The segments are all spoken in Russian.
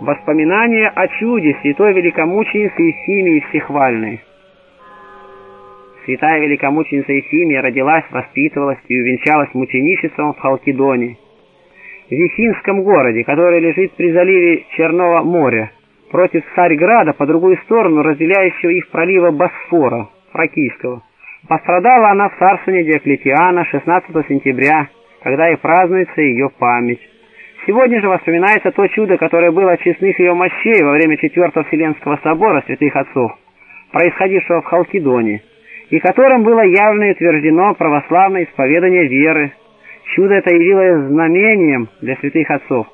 Воспоминания о чуде святой великомученицы Ефимии Всехвальной. Святая великомученица Ефимия родилась, воспитывалась и увенчалась мученичеством в Халкидоне, в Вихинском городе, который лежит при заливе Черного моря, против Царьграда по другую сторону разделяющего их пролива Босфора, Фракийского. Пострадала она в царствовании Диоклетиана 16 сентября, когда и празднуется ее память. Сегодня же воспоминается то чудо, которое было от честных ее мощей во время Четвертого Вселенского собора святых отцов, происходившего в Халкидоне, и которым было явно утверждено православное исповедание веры. Чудо это явилось знамением для святых отцов,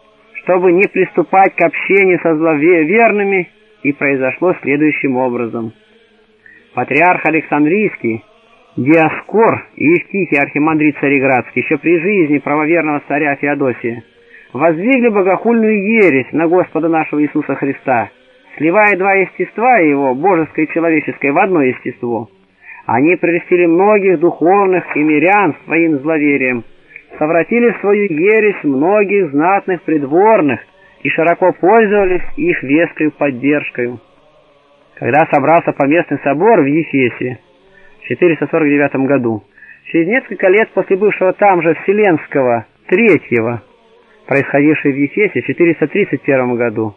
чтобы не приступать к общению со зловерными, и произошло следующим образом. Патриарх Александрийский, Диаскор и Евтихий архимандрит Цареградский еще при жизни правоверного царя Феодосия воздвигли богохульную ересь на Господа нашего Иисуса Христа, сливая два естества его, божеское и человеческое, в одно естество. Они прелестили многих духовных и мирян своим зловерием, совратили в свою ересь многих знатных придворных и широко пользовались их веской поддержкой. Когда собрался поместный собор в Ефесе в 449 году, через несколько лет после бывшего там же Вселенского, третьего, происходивший в Ефесе в 431 году,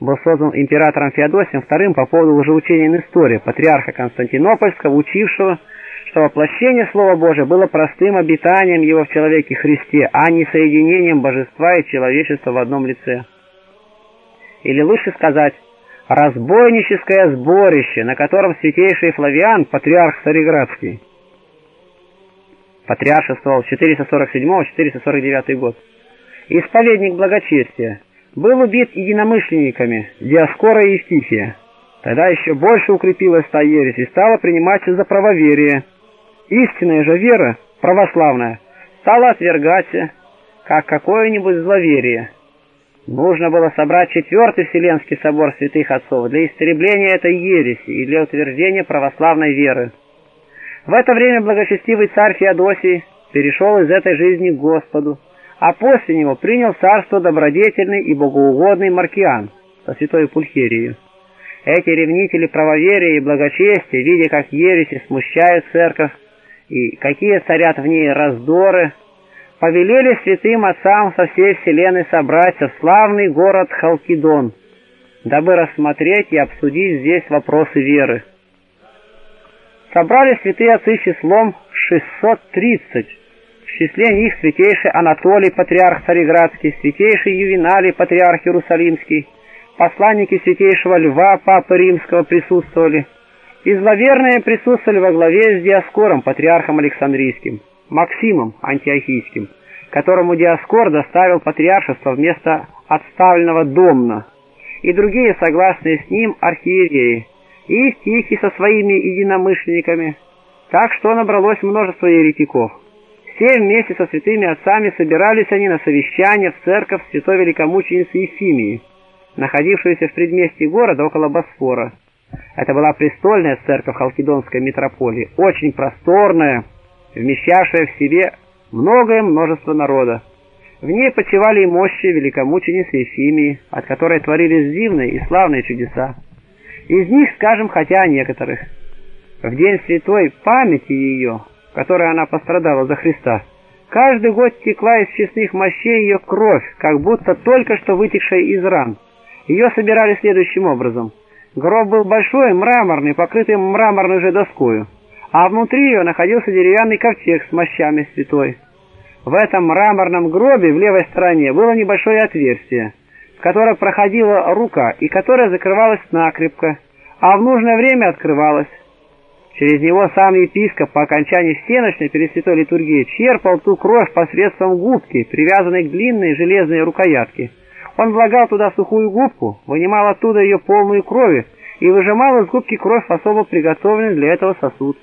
был создан императором Феодосием II по поводу лжеучения Нестория, патриарха Константинопольского, учившего, что воплощение Слова Божия было простым обитанием его в человеке Христе, а не соединением божества и человечества в одном лице. Или лучше сказать, разбойническое сборище, на котором святейший Флавиан, патриарх Цареградский, патриаршествовал 447-449 год, исповедник благочестия, был убит единомышленниками Диаскора и Евтихия. Тогда еще больше укрепилась та ересь и стала приниматься за правоверие. Истинная же вера, православная, стала отвергаться, как какое-нибудь зловерие. Нужно было собрать Четвертый Вселенский собор святых отцов для истребления этой ереси и для утверждения православной веры. В это время благочестивый царь Феодосий перешел из этой жизни к Господу, а после него принял царство добродетельный и богоугодный Маркиан со святой Пульхерией. Эти ревнители правоверия и благочестия, видя, как ереси смущают церковь и какие царят в ней раздоры, повелели святым отцам со всей вселенной собраться в славный город Халкидон, дабы рассмотреть и обсудить здесь вопросы веры. Собрали святые отцы числом 630, в числе них святейший Анатолий, патриарх Цареградский, святейший Ювеналий, патриарх Иерусалимский, посланники святейшего Льва, папы Римского присутствовали, и зловерные присутствовали во главе с Диаскором, патриархом Александрийским, Максимом Антиохийским, которому Диаскор доставил патриаршество вместо отставленного Домна, и другие согласные с ним архиереи, и Тихий со своими единомышленниками, так что набралось множество еретиков. Все вместе со святыми отцами собирались они на совещание в церковь святой великомученицы Ефимии, находившуюся в предместье города около Босфора. Это была престольная церковь Халкидонской митрополии, очень просторная, вмещавшая в себе многое множество народа. В ней почивали и мощи великомученицы Ефимии, от которой творились дивные и славные чудеса. Из них скажем хотя о некоторых. В день святой памяти ее которой она пострадала за Христа, каждый год текла из честных мощей ее кровь, как будто только что вытекшая из ран. Ее собирали следующим образом. Гроб был большой, мраморный, покрытый мраморной же доскою, а внутри ее находился деревянный ковчег с мощами святой. В этом мраморном гробе в левой стороне было небольшое отверстие, в которое проходила рука и которое закрывалось накрепко, а в нужное время открывалось. Через него сам епископ по окончании всеночной перед святой литургией черпал ту кровь посредством губки, привязанной к длинной железной рукоятке. Он влагал туда сухую губку, вынимал оттуда ее полную крови и выжимал из губки кровь в особо приготовленный для этого сосуд.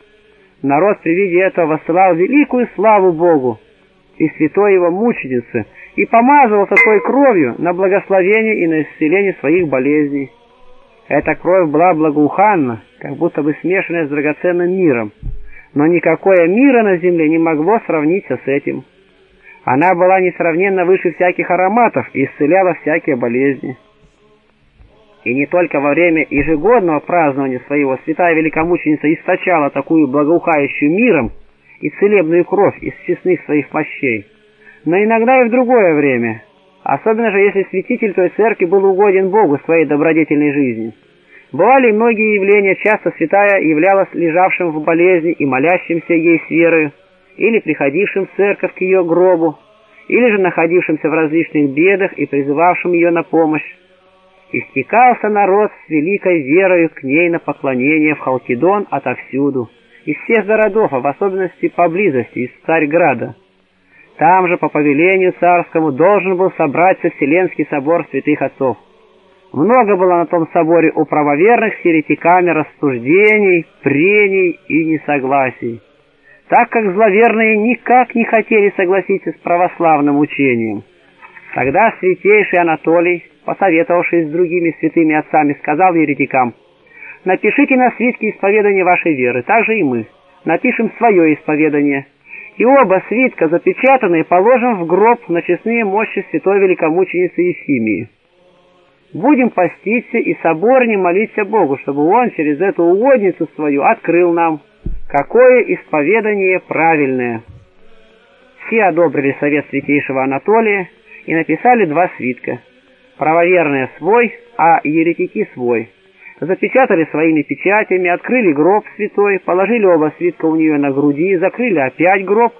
Народ при виде этого воссылал великую славу Богу и святой его мученице, и помазывал такой кровью на благословение и на исцеление своих болезней. Эта кровь была благоуханна, как будто бы смешанная с драгоценным миром, но никакое мира на земле не могло сравниться с этим. Она была несравненно выше всяких ароматов и исцеляла всякие болезни. И не только во время ежегодного празднования своего святая великомученица источала такую благоухающую миром и целебную кровь из честных своих мощей, но иногда и в другое время, особенно же если святитель той церкви был угоден Богу своей добродетельной жизнью. Бывали многие явления, часто святая являлась лежавшим в болезни и молящимся ей с верою, или приходившим в церковь к ее гробу, или же находившимся в различных бедах и призывавшим ее на помощь. Истекался народ с великой верою к ней на поклонение в Халкидон отовсюду, из всех городов, а в особенности поблизости, из Царьграда. Там же, по повелению царскому, должен был собраться Вселенский собор святых отцов. Много было на том соборе у правоверных с еретиками рассуждений, прений и несогласий, так как зловерные никак не хотели согласиться с православным учением. Тогда святейший Анатолий, посоветовавшись с другими святыми отцами, сказал еретикам, «Напишите на свитке исповедание вашей веры, так же и мы. Напишем свое исповедание, и оба свитка, запечатанные, положим в гроб на честные мощи святой великомученицы Ефимии». Будем поститься и соборне молиться Богу, чтобы Он через эту угодницу свою открыл нам, какое исповедание правильное. Все одобрили совет святейшего Анатолия и написали два свитка. Правоверные свой, а еретики свой. Запечатали своими печатями, открыли гроб святой, положили оба свитка у нее на груди, закрыли опять гроб,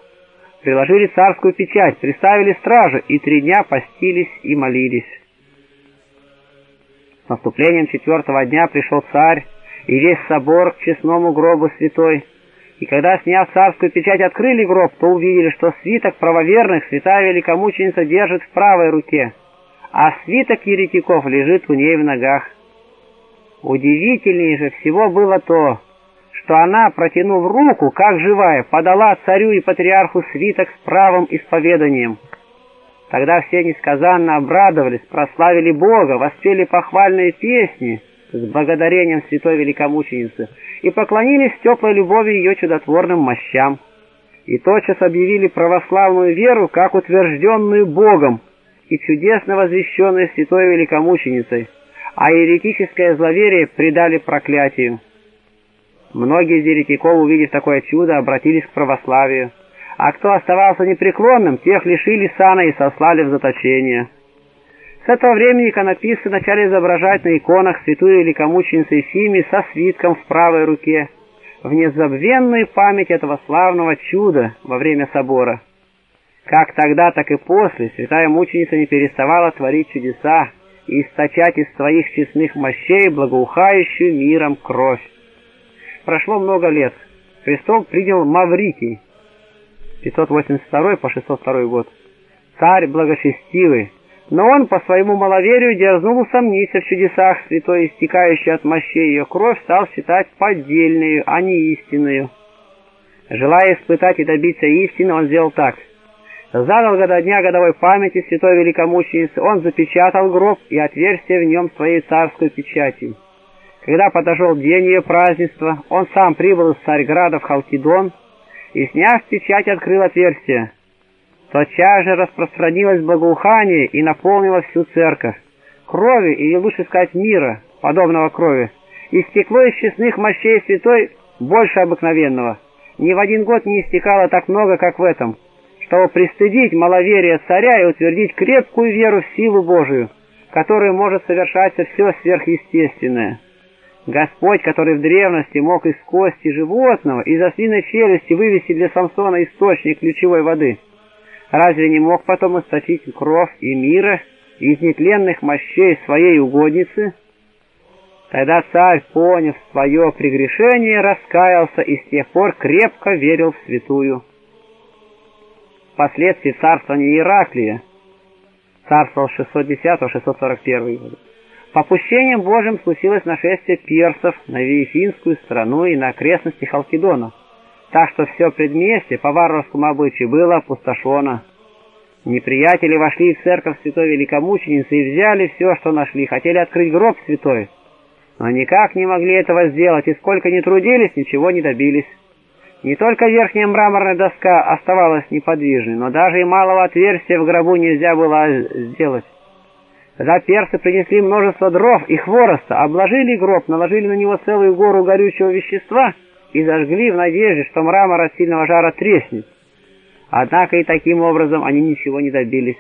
приложили царскую печать, приставили стражи и три дня постились и молились. Наступлением четвертого дня пришел царь и весь собор к честному гробу святой. И когда, сняв царскую печать, открыли гроб, то увидели, что свиток правоверных святая великомученица держит в правой руке, а свиток еретиков лежит у ней в ногах. Удивительнее же всего было то, что она, протянув руку, как живая, подала царю и патриарху свиток с правым исповеданием. Тогда все несказанно обрадовались, прославили Бога, воспели похвальные песни с благодарением святой великомученицы и поклонились теплой любови ее чудотворным мощам. И тотчас объявили православную веру как утвержденную Богом и чудесно возвещенную святой великомученицей, а еретическое зловерие предали проклятию. Многие из еретиков, увидев такое чудо, обратились к православию а кто оставался непреклонным, тех лишили сана и сослали в заточение. С этого времени иконописцы начали изображать на иконах святую великомученицу Ефимию со свитком в правой руке, в незабвенную память этого славного чуда во время собора. Как тогда, так и после святая мученица не переставала творить чудеса и источать из своих честных мощей благоухающую миром кровь. Прошло много лет. Престол принял Маврикий, 582 по 602 год. Царь благочестивый, но он по своему маловерию дерзнул усомниться в чудесах святой, истекающей от мощей ее кровь, стал считать поддельную, а не истинную. Желая испытать и добиться истины, он сделал так. Задолго до дня годовой памяти святой великомученицы он запечатал гроб и отверстие в нем своей царской печатью. Когда подошел день ее празднества, он сам прибыл из Царьграда в Халкидон, и, сняв печать, открыл отверстие. Тотчас же распространилось благоухание и наполнило всю церковь. Крови, или лучше сказать мира, подобного крови, истекло из честных мощей святой больше обыкновенного. Ни в один год не истекало так много, как в этом, чтобы пристыдить маловерие царя и утвердить крепкую веру в силу Божию, которой может совершаться все сверхъестественное. Господь, который в древности мог из кости животного, из ослиной челюсти вывести для Самсона источник ключевой воды, разве не мог потом источить кровь и мира из нетленных мощей своей угодницы? Тогда царь, поняв свое прегрешение, раскаялся и с тех пор крепко верил в святую. Впоследствии царствования Ираклия, царствовал 610-641 годы, Попущением Божьим случилось нашествие персов на Виефинскую страну и на окрестности Халкидона, так что все предместье по варварскому обычаю было опустошено. Неприятели вошли в церковь святой великомученицы и взяли все, что нашли, хотели открыть гроб святой, но никак не могли этого сделать, и сколько ни трудились, ничего не добились. Не только верхняя мраморная доска оставалась неподвижной, но даже и малого отверстия в гробу нельзя было сделать. Тогда персы принесли множество дров и хвороста, обложили гроб, наложили на него целую гору горючего вещества и зажгли в надежде, что мрамор от сильного жара треснет. Однако и таким образом они ничего не добились.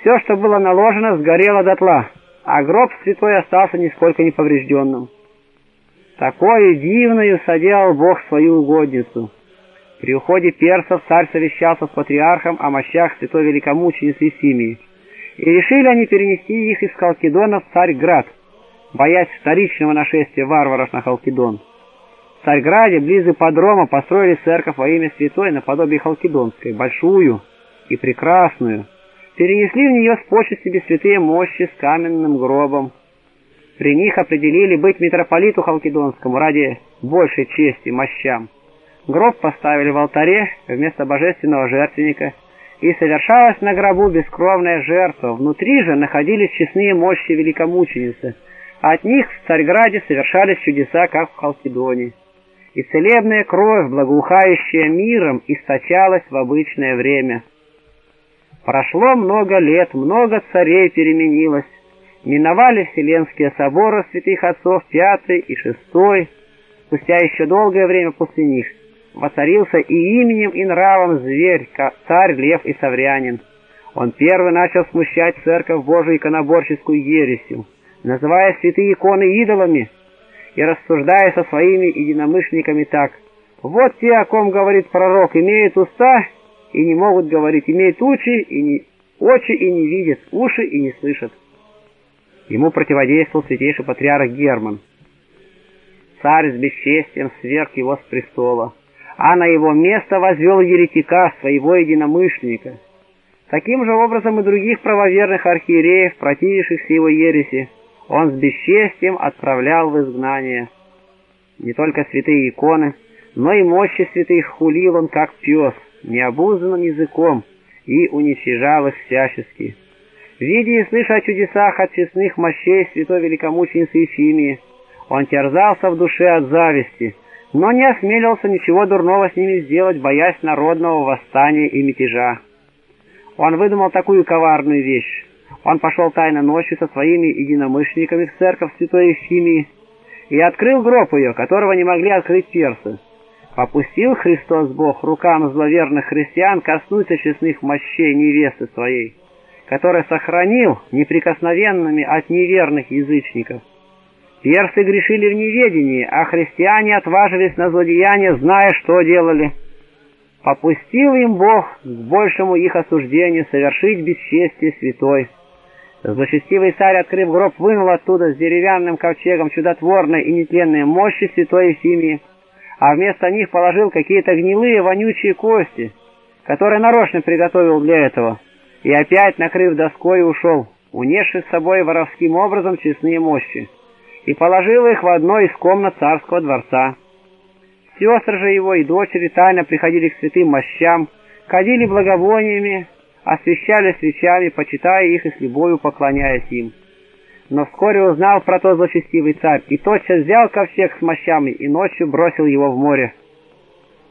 Все, что было наложено, сгорело дотла, а гроб святой остался нисколько не поврежденным. Такое дивную соделал Бог свою угодницу. При уходе персов царь совещался с патриархом о мощах святой великомученицы Симии, и решили они перенести их из Халкидона в Царьград, боясь вторичного нашествия варваров на Халкидон. В Царьграде, близ ипподрома, построили церковь во имя святой наподобие Халкидонской, большую и прекрасную. Перенесли в нее с почестями святые мощи с каменным гробом. При них определили быть митрополиту Халкидонскому ради большей чести мощам. Гроб поставили в алтаре вместо божественного жертвенника, и совершалась на гробу бескровная жертва. Внутри же находились честные мощи великомученицы. От них в Царьграде совершались чудеса, как в Халкидоне. И целебная кровь, благоухающая миром, источалась в обычное время. Прошло много лет, много царей переменилось. Миновали Вселенские соборы святых отцов пятый и шестой, спустя еще долгое время после них воцарился и именем, и нравом зверь, царь Лев и Саврянин. Он первый начал смущать церковь Божию иконоборческую ересью, называя святые иконы идолами и рассуждая со своими единомышленниками так. Вот те, о ком говорит пророк, имеют уста и не могут говорить, имеют очи и не, очи и не видят, уши и не слышат. Ему противодействовал святейший патриарх Герман. Царь с бесчестием сверг его с престола а на его место возвел еретика, своего единомышленника. Таким же образом и других правоверных архиереев, противившихся его ереси, он с бесчестием отправлял в изгнание. Не только святые иконы, но и мощи святых хулил он как пес, необузанным языком, и уничижал их всячески. Видя и слыша о чудесах от честных мощей святой великомученицы Ефимии, он терзался в душе от зависти — но не осмелился ничего дурного с ними сделать, боясь народного восстания и мятежа. Он выдумал такую коварную вещь. Он пошел тайно ночью со своими единомышленниками в церковь Святой Ефимии и открыл гроб ее, которого не могли открыть персы. Попустил Христос Бог рукам зловерных христиан коснуться честных мощей невесты своей, который сохранил неприкосновенными от неверных язычников. Персы грешили в неведении, а христиане отважились на злодеяния, зная, что делали. Попустил им Бог к большему их осуждению совершить бесчестие святой. Злочестивый царь, открыв гроб, вынул оттуда с деревянным ковчегом чудотворной и нетленные мощи святой Ефимии, а вместо них положил какие-то гнилые вонючие кости, которые нарочно приготовил для этого, и опять, накрыв доской, ушел, унесший с собой воровским образом честные мощи и положил их в одной из комнат царского дворца. Сестры же его и дочери тайно приходили к святым мощам, ходили благовониями, освещали свечами, почитая их и с любовью поклоняясь им. Но вскоре узнал про то злочестивый царь, и тотчас взял ковчег с мощами и ночью бросил его в море.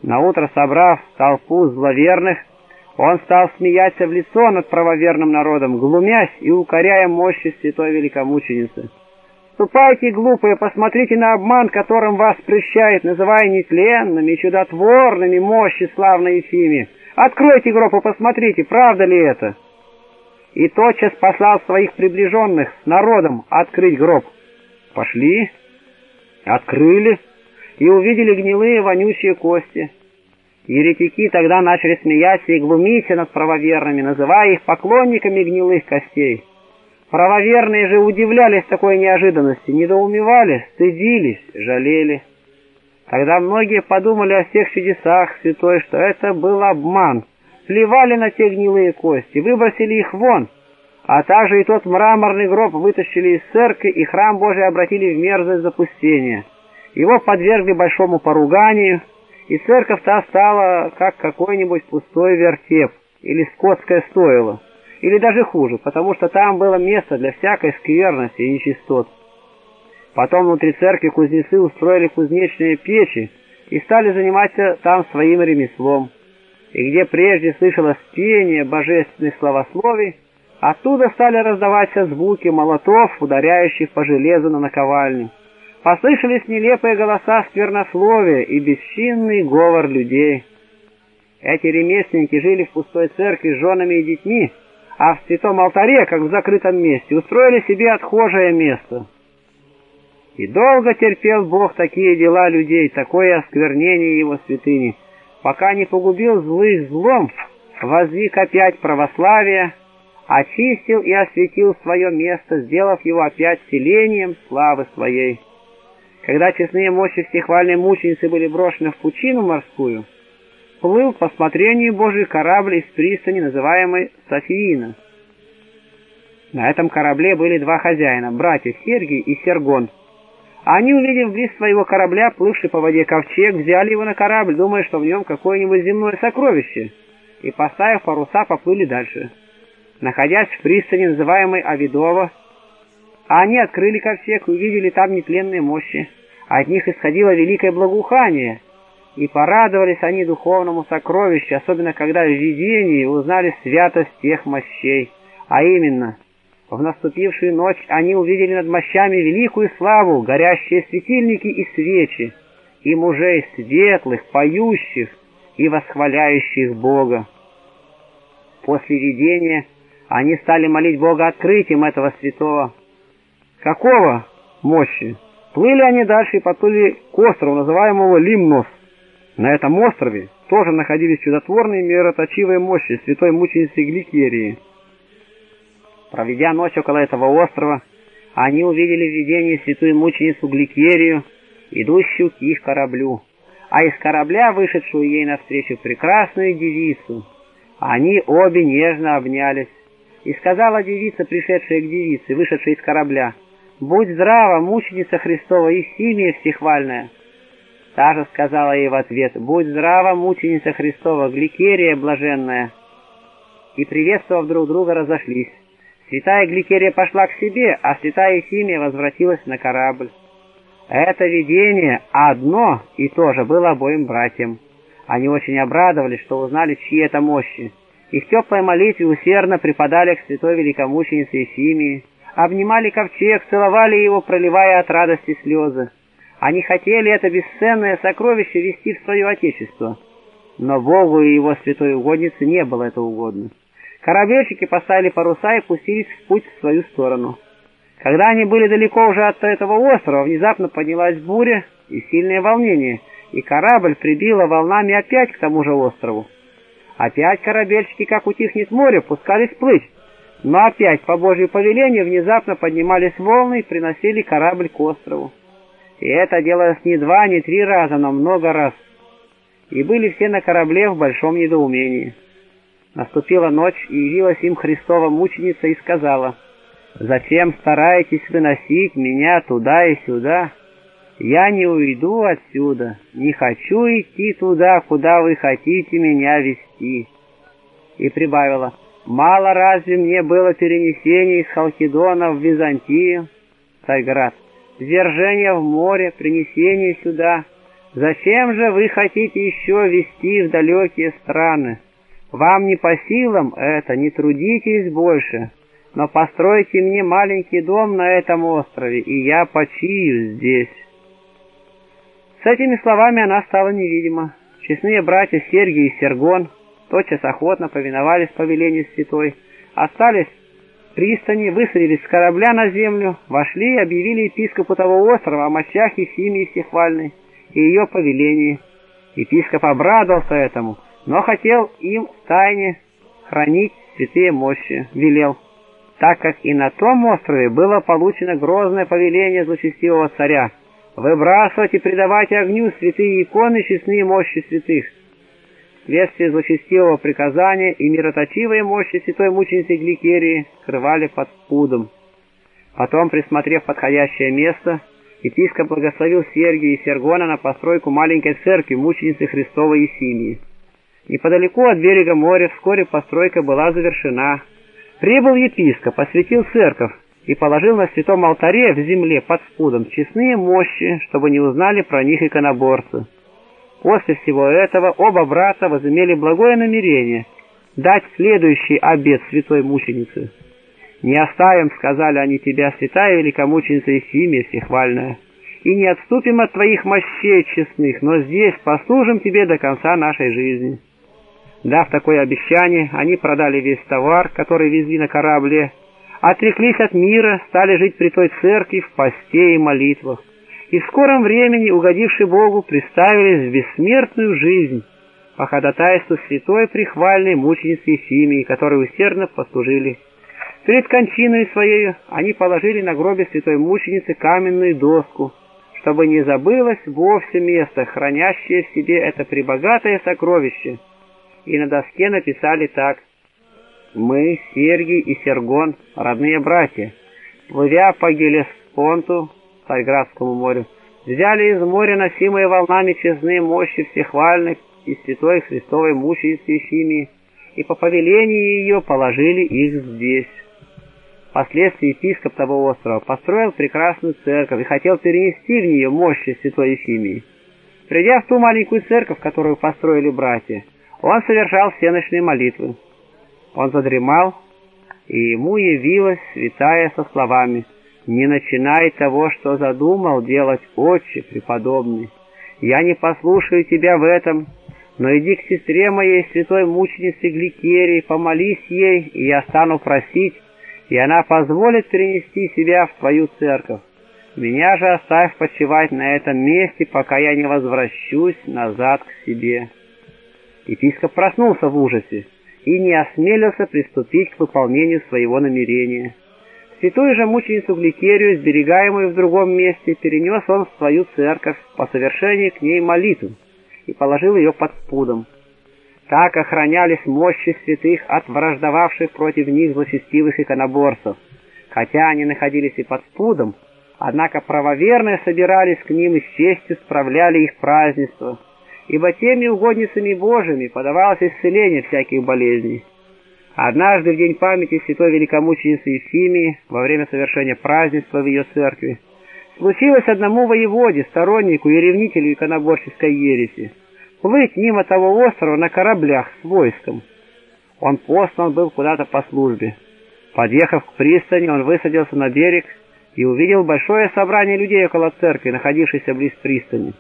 Наутро, собрав толпу зловерных, он стал смеяться в лицо над правоверным народом, глумясь и укоряя мощи святой великомученицы. Ступайте, глупые, посмотрите на обман, которым вас прещает, называя нетленными чудотворными мощи славной Ефимии. Откройте гроб и посмотрите, правда ли это. И тотчас послал своих приближенных с народом открыть гроб. Пошли, открыли и увидели гнилые вонючие кости. Еретики тогда начали смеяться и глумиться над правоверными, называя их поклонниками гнилых костей. Правоверные же удивлялись такой неожиданности, недоумевали, стыдились, жалели. Тогда многие подумали о всех чудесах святой, что это был обман, плевали на те гнилые кости, выбросили их вон, а также и тот мраморный гроб вытащили из церкви и храм Божий обратили в мерзость запустения. Его подвергли большому поруганию, и церковь-то стала как какой-нибудь пустой вертеп или скотское стойло или даже хуже, потому что там было место для всякой скверности и нечистот. Потом внутри церкви кузнецы устроили кузнечные печи и стали заниматься там своим ремеслом. И где прежде слышалось пение божественных славословий, Оттуда стали раздаваться звуки молотов, ударяющих по железу на наковальню. Послышались нелепые голоса сквернословия и бесчинный говор людей. Эти ремесленники жили в пустой церкви с женами и детьми, а в святом алтаре, как в закрытом месте, устроили себе отхожее место. И долго терпел Бог такие дела людей, такое осквернение его святыни, пока не погубил злых злом, воздвиг опять православие, очистил и осветил свое место, сделав его опять селением славы своей. Когда честные мощи всехвальной мученицы были брошены в пучину морскую, плыл по смотрению Божий корабль из пристани, называемой Софиина. На этом корабле были два хозяина, братья Сергий и Сергон. Они, увидев близ своего корабля, плывший по воде ковчег, взяли его на корабль, думая, что в нем какое-нибудь земное сокровище, и, поставив паруса, поплыли дальше. Находясь в пристани, называемой Авидова, они открыли ковчег и увидели там нетленные мощи. От них исходило великое благоухание, и порадовались они духовному сокровищу, особенно когда в видении узнали святость тех мощей. А именно, в наступившую ночь они увидели над мощами великую славу, горящие светильники и свечи, и мужей светлых, поющих и восхваляющих Бога. После видения они стали молить Бога открытием этого святого. Какого мощи? Плыли они дальше и подплыли к острову, называемого Лимнос. На этом острове тоже находились чудотворные мироточивые мощи святой мученицы Гликерии. Проведя ночь около этого острова, они увидели в видении святую мученицу Гликерию, идущую к их кораблю, а из корабля вышедшую ей навстречу прекрасную девицу. Они обе нежно обнялись. И сказала девица, пришедшая к девице, вышедшая из корабля, «Будь здрава, мученица Христова и симия всехвальная!» Та же сказала ей в ответ, «Будь здрава, мученица Христова, Гликерия блаженная!» И, приветствовав друг друга, разошлись. Святая Гликерия пошла к себе, а святая Симия возвратилась на корабль. Это видение одно и то же было обоим братьям. Они очень обрадовались, что узнали, чьи это мощи. Их теплой молитве усердно преподали к святой великомученице Ефимии, обнимали ковчег, целовали его, проливая от радости слезы. Они хотели это бесценное сокровище вести в свое отечество. Но Богу и его святой угоднице не было это угодно. Корабельщики поставили паруса и пустились в путь в свою сторону. Когда они были далеко уже от этого острова, внезапно поднялась буря и сильное волнение, и корабль прибило волнами опять к тому же острову. Опять корабельщики, как утихнет море, пускались плыть, но опять по Божьему повелению внезапно поднимались волны и приносили корабль к острову. И это делалось не два, не три раза, но много раз. И были все на корабле в большом недоумении. Наступила ночь, и явилась им Христова мученица и сказала, «Зачем стараетесь выносить меня туда и сюда? Я не уйду отсюда, не хочу идти туда, куда вы хотите меня вести». И прибавила, «Мало разве мне было перенесение из Халкидона в Византию, Царьград, свержение в море, принесение сюда? Зачем же вы хотите еще вести в далекие страны?» Вам не по силам это, не трудитесь больше, но постройте мне маленький дом на этом острове, и я почию здесь». С этими словами она стала невидима. Честные братья Сергий и Сергон тотчас охотно повиновались повелению святой, остались пристани, высадились с корабля на землю, вошли и объявили епископу того острова о мощах Ефимии Всехвальной и ее повелении. Епископ обрадовался этому, но хотел им в тайне хранить святые мощи, велел, так как и на том острове было получено грозное повеление злочестивого царя выбрасывать и предавать огню святые иконы честные мощи святых. Вследствие злочестивого приказания и мироточивые мощи святой мученицы Гликерии скрывали под пудом. Потом, присмотрев подходящее место, епископ благословил Сергия и Сергона на постройку маленькой церкви мученицы Христовой Есимии. Неподалеку от берега моря вскоре постройка была завершена. Прибыл епископ, осветил церковь и положил на святом алтаре в земле под спудом честные мощи, чтобы не узнали про них иконоборцы. После всего этого оба брата возымели благое намерение дать следующий обед святой мученицы – «Не оставим, — сказали они тебя, святая великомученица Ефимия всехвальная, и не отступим от твоих мощей честных, но здесь послужим тебе до конца нашей жизни». Дав такое обещание, они продали весь товар, который везли на корабле, отреклись от мира, стали жить при той церкви в посте и молитвах, и в скором времени, угодивши Богу, приставились в бессмертную жизнь по ходатайству святой прихвальной мученицы Ефимии, которые усердно послужили. Перед кончиной своей они положили на гробе святой мученицы каменную доску, чтобы не забылось вовсе место, хранящее в себе это пребогатое сокровище. И на доске написали так мы, Сергий и Сергон, родные братья, плывя по Гелеспонту, Царьградскому морю, взяли из моря носимые волнами честные мощи всехвальной и святой Христовой мученицы Ефимии, и по повелению ее положили их здесь. Впоследствии епископ того острова построил прекрасную церковь и хотел перенести в нее мощи святой Ефимии. Придя в ту маленькую церковь, которую построили братья, он совершал всеночные молитвы. Он задремал, и ему явилась святая со словами «Не начинай того, что задумал делать отче преподобный. Я не послушаю тебя в этом, но иди к сестре моей, святой мученице Гликерии, помолись ей, и я стану просить, и она позволит перенести себя в твою церковь. Меня же оставь почивать на этом месте, пока я не возвращусь назад к себе». Епископ проснулся в ужасе и не осмелился приступить к выполнению своего намерения. Святую же мученицу Гликерию, сберегаемую в другом месте, перенес он в свою церковь по совершении к ней молитву и положил ее под спудом. Так охранялись мощи святых от враждовавших против них злочестивых иконоборцев. Хотя они находились и под спудом, однако правоверные собирались к ним и с честью справляли их празднество, ибо теми угодницами Божьими подавалось исцеление всяких болезней. Однажды в день памяти святой великомученицы Ефимии, во время совершения празднества в ее церкви, случилось одному воеводе, стороннику и ревнителю иконоборческой ереси, плыть мимо того острова на кораблях с войском. Он послан был куда-то по службе. Подъехав к пристани, он высадился на берег и увидел большое собрание людей около церкви, находившейся близ пристани.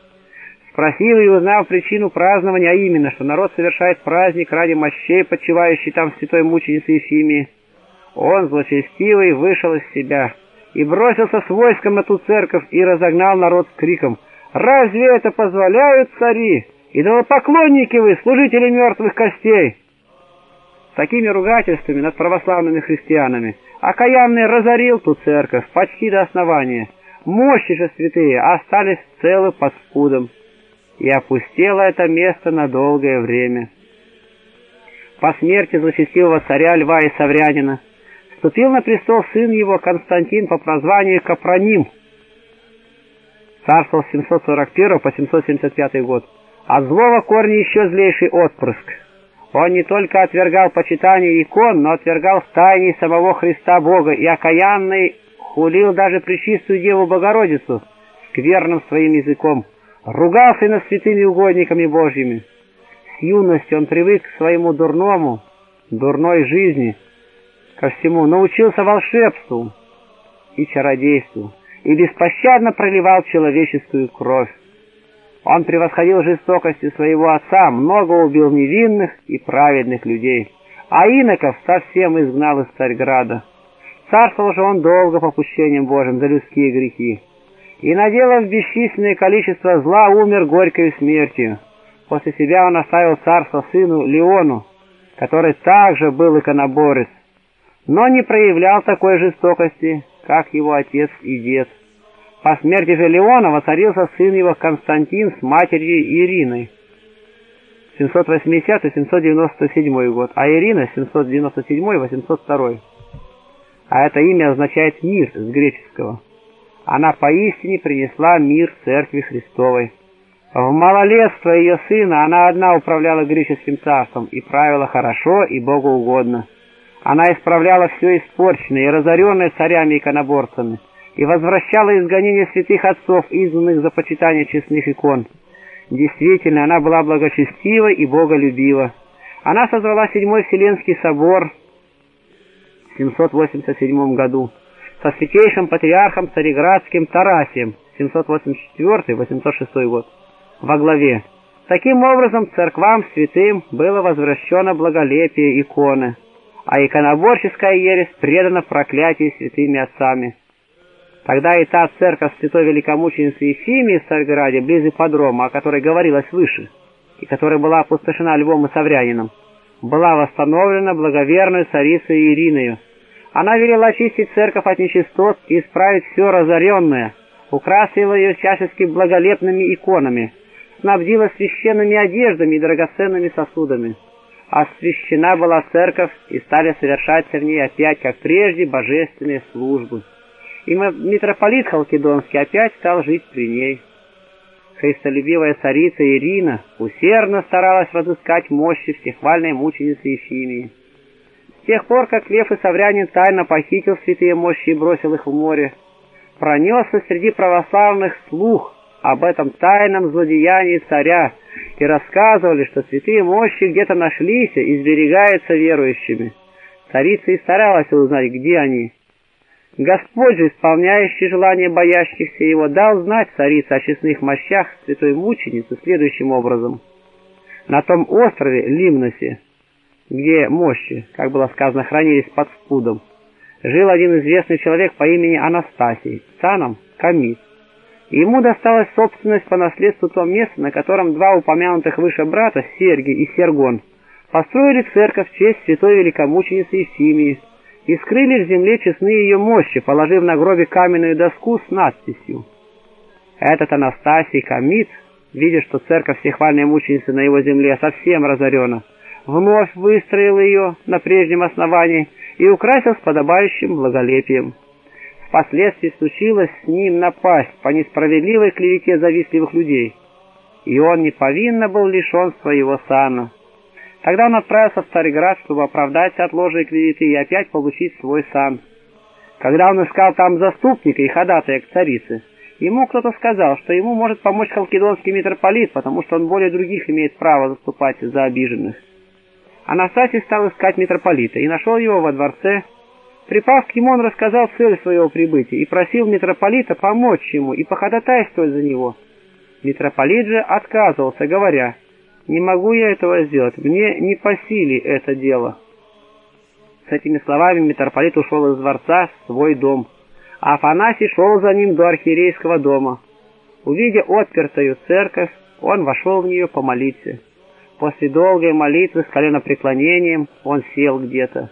Спросил и узнал причину празднования, а именно, что народ совершает праздник ради мощей, почивающей там святой мученицы Ефимии. Он, злочестивый, вышел из себя и бросился с войском на ту церковь и разогнал народ с криком «Разве это позволяют цари? Идолопоклонники вы, служители мертвых костей!» Такими ругательствами над православными христианами окаянный разорил ту церковь почти до основания. Мощи же святые остались целы под спудом и опустело это место на долгое время. По смерти злочестивого царя Льва и Саврянина вступил на престол сын его Константин по прозванию Капроним, царствовал с 741 по 775 год. От злого корня еще злейший отпрыск. Он не только отвергал почитание икон, но отвергал тайне самого Христа Бога и окаянный хулил даже Пречистую Деву Богородицу скверным своим языком ругался над святыми угодниками Божьими. С юности он привык к своему дурному, дурной жизни, ко всему, научился волшебству и чародейству и беспощадно проливал человеческую кровь. Он превосходил жестокостью своего отца, много убил невинных и праведных людей, а иноков совсем изгнал из Царьграда. Царствовал же он долго по пущениям Божьим за людские грехи и, наделав бесчисленное количество зла, умер горькой смертью. После себя он оставил царство сыну Леону, который также был иконоборец, но не проявлял такой жестокости, как его отец и дед. По смерти же Леона воцарился сын его Константин с матерью Ириной. 780-797 год, а Ирина 797-802. А это имя означает «мир» с греческого она поистине принесла мир Церкви Христовой. В малолетство ее сына она одна управляла греческим царством и правила хорошо и богоугодно. Она исправляла все испорченное и разоренное царями-иконоборцами и возвращала изгонение святых отцов, изгнанных за почитание честных икон. Действительно, она была благочестива и боголюбива. Она созвала Седьмой Вселенский собор в 787 году, со святейшим патриархом Цареградским Тарасием 784-806 год во главе. Таким образом, церквам святым было возвращено благолепие иконы, а иконоборческая ересь предана проклятию святыми отцами. Тогда и та церковь святой великомученицы Ефимии в Царьграде, близ ипподрома, о которой говорилось выше, и которая была опустошена Львом и Саврянином, была восстановлена благоверной царицей Ириною. Она велела очистить церковь от нечистот и исправить все разоренное, украсила ее всячески благолепными иконами, снабдила священными одеждами и драгоценными сосудами. Освящена была церковь, и стали совершаться в ней опять, как прежде, божественные службы. И митрополит Халкидонский опять стал жить при ней. Христолюбивая царица Ирина усердно старалась разыскать мощи всехвальной мученицы Ефимии. Тех пор, как Лев и Саврянин тайно похитил святые мощи и бросил их в море, пронесся среди православных слух об этом тайном злодеянии царя и рассказывали, что святые мощи где-то нашлись и сберегаются верующими. Царица и старалась узнать, где они. Господь же, исполняющий желание боящихся его, дал знать царице о честных мощах святой мученицы следующим образом. На том острове Лимносе, где мощи, как было сказано, хранились под спудом, жил один известный человек по имени Анастасий, саном Камис. Ему досталась собственность по наследству то место, на котором два упомянутых выше брата, Сергий и Сергон, построили церковь в честь святой великомученицы Ефимии, и скрыли в земле честные ее мощи, положив на гробе каменную доску с надписью. Этот Анастасий Камит, видя, что церковь всехвальной мученицы на его земле совсем разорена, вновь выстроил ее на прежнем основании и украсил с подобающим благолепием. Впоследствии случилось с ним напасть по несправедливой клевете завистливых людей, и он неповинно был лишен своего сана. Тогда он отправился в Царьград, чтобы оправдать отложенные кредиты и опять получить свой сан. Когда он искал там заступника и ходатая к царице, ему кто-то сказал, что ему может помочь халкидонский митрополит, потому что он более других имеет право заступать за обиженных. Анастасий стал искать митрополита и нашел его во дворце. Припав к нему, он рассказал цель своего прибытия и просил митрополита помочь ему и походатайствовать за него. Митрополит же отказывался, говоря, «Не могу я этого сделать, мне не по силе это дело». С этими словами митрополит ушел из дворца в свой дом, а Афанасий шел за ним до архиерейского дома. Увидя отпертую церковь, он вошел в нее помолиться. После долгой молитвы с коленопреклонением он сел где-то.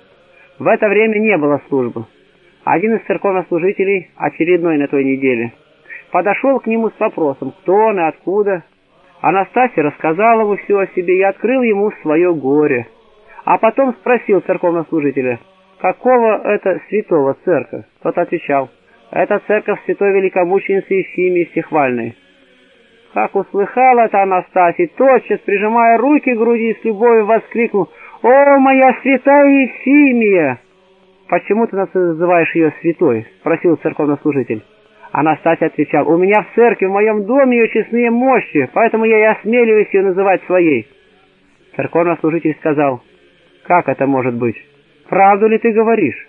В это время не было службы. Один из церковнослужителей, очередной на той неделе, подошел к нему с вопросом, кто он и откуда. Анастасий рассказал ему все о себе и открыл ему свое горе. А потом спросил церковнослужителя, какого это святого церковь? Тот отвечал, это церковь святой великомученицы Ефимии Всехвальной. Как услыхал это Анастасий, тотчас, прижимая руки к груди, с любовью воскликнул, «О, моя святая Ефимия!» «Почему ты называешь ее святой?» — спросил церковнослужитель. Анастасий отвечал, «У меня в церкви, в моем доме ее честные мощи, поэтому я и осмеливаюсь ее называть своей». Церковнослужитель сказал, «Как это может быть? Правду ли ты говоришь?»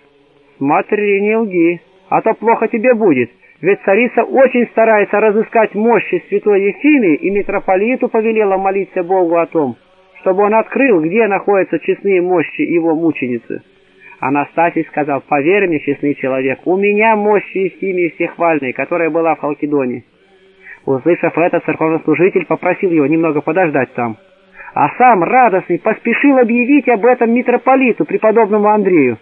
«Смотри, не лги, а то плохо тебе будет». Ведь царица очень старается разыскать мощи святой Ефимии, и митрополиту повелела молиться Богу о том, чтобы он открыл, где находятся честные мощи его мученицы. Анастасий сказал, поверь мне, честный человек, у меня мощи Ефимии Всехвальной, которая была в Халкидоне. Услышав это, церковнослужитель попросил его немного подождать там. А сам, радостный, поспешил объявить об этом митрополиту, преподобному Андрею.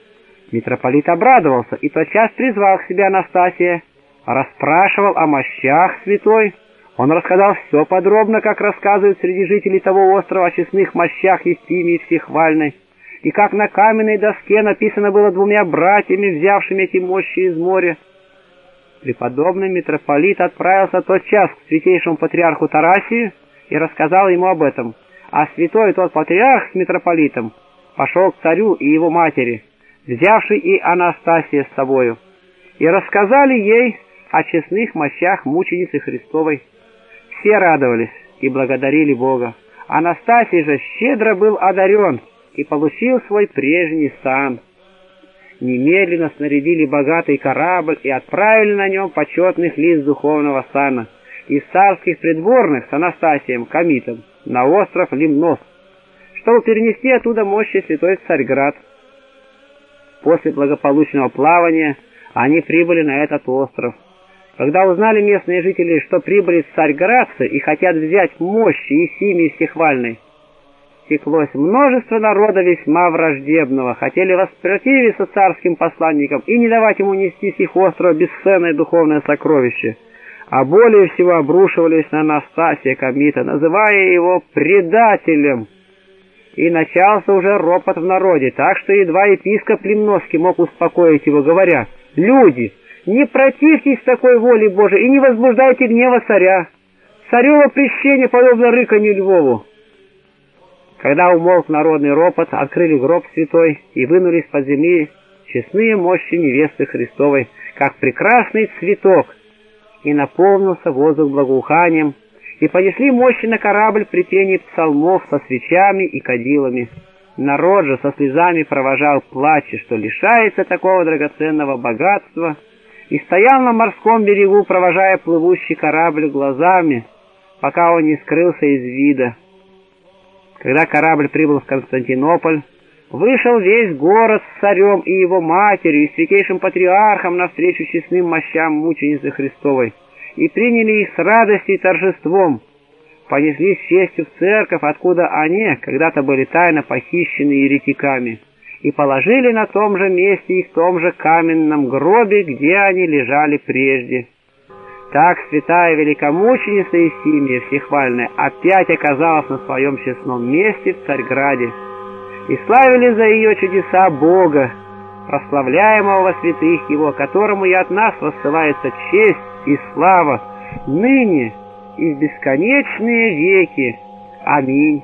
Митрополит обрадовался и тотчас призвал к себе Анастасия, расспрашивал о мощах святой. Он рассказал все подробно, как рассказывают среди жителей того острова о честных мощах Ефимии Всехвальной, и как на каменной доске написано было двумя братьями, взявшими эти мощи из моря. Преподобный митрополит отправился тот час к святейшему патриарху Тарасию и рассказал ему об этом, а святой тот патриарх с митрополитом пошел к царю и его матери, взявший и Анастасия с собою, и рассказали ей о честных мощах мученицы Христовой. Все радовались и благодарили Бога. Анастасий же щедро был одарен и получил свой прежний сан. немедленно снарядили богатый корабль и отправили на нем почетных лиц духовного сана из царских придворных с Анастасием Комитом на остров Лимнос, чтобы перенести оттуда мощи святой Царьград. После благополучного плавания они прибыли на этот остров. Когда узнали местные жители, что прибыли царьградцы и хотят взять мощи Есимии Стихвальной, стеклось множество народа весьма враждебного, хотели воспротивиться царским посланникам и не давать ему нести с их острова бесценное духовное сокровище, а более всего обрушивались на Анастасия Комита, называя его предателем. И начался уже ропот в народе, так что едва епископ Лимновский мог успокоить его, говоря, «Люди, не противьтесь такой воле Божией и не возбуждайте гнева царя. Царево прещение подобно рыканью Львову». Когда умолк народный ропот, открыли гроб святой и вынули из-под земли честные мощи невесты Христовой, как прекрасный цветок, и наполнился воздух благоуханием, и понесли мощи на корабль при пении псалмов со свечами и кадилами. Народ же со слезами провожал плача, что лишается такого драгоценного богатства, и стоял на морском берегу, провожая плывущий корабль глазами, пока он не скрылся из вида. Когда корабль прибыл в Константинополь, вышел весь город с царем и его матерью и святейшим патриархом навстречу честным мощам мученицы Христовой, и приняли их с радостью и торжеством, понесли с честью в церковь, откуда они когда-то были тайно похищены еретиками, и положили на том же месте и в том же каменном гробе, где они лежали прежде. Так святая великомученица Исимия Всехвальная опять оказалась на своем честном месте в Царьграде. И славили за ее чудеса Бога, прославляемого во святых Его, которому и от нас воссылается честь и слава ныне и в бесконечные веки. Аминь.